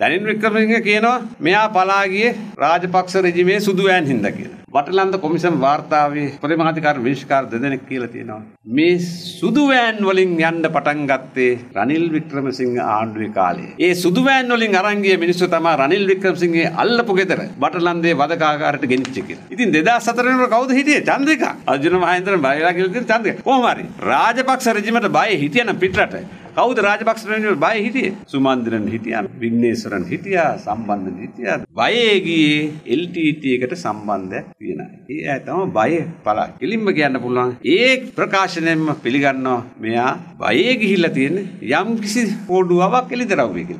රනිල් වික්‍රමසිංහ කියනවා මෙයා පලා ගියේ රාජපක්ෂ රෙජිමේ සුදු වෑන් හින්දා කියලා. වටලන්ද කොමිසම් වාර්තාවේ පරිමාධිකාර විනිශ්චයකාර දෙදෙනෙක් කියලා තියෙනවා. මේ සුදු වෑන් වලින් යන්න පටන් ගත්තේ රනිල් වික්‍රමසිංහ ආණ්ඩුවේ කාලේ. ඒ සුදු වෑන් වලින් අරන් ගිය මිනිස්සු තමයි රනිල් වික්‍රමසිංහගේ අල්ලපු ගෙදර බටලන්දේ වදකාගාරයට ගෙනිච්ච කියලා. ඉතින් 2004 වෙනකොට කවුද හිටියේ? චන්ද්‍රිකා. අර්ජුන මහේන්ද්‍රන් බයලා කියලා තියෙන චන්ද්‍රිකා. කොහොම හරි. රාජපක්ෂ රෙජිමට බය හිටියනම් පිටරට කවුද රාජපක්ෂ රෙජිමට බය හිටියේ? සුමන්දිරන් හිටියා, විග්නේශ්වරන් හිටියා, සම්බන්ධන් හිටියා. බයේ ගියේ LTT එකට සම්බන්ධයක් තියෙන අය. ඒ අය තමයි බය පලා. කෙලින්ම කියන්න පුළුවන්. ඒ ප්‍රකාශනයෙන්ම පිළිගන්නවා මෙයා බයේ ගිහිල්ලා තියෙන යම් කිසි පොඩුවක් එළිදරව් වෙකින්.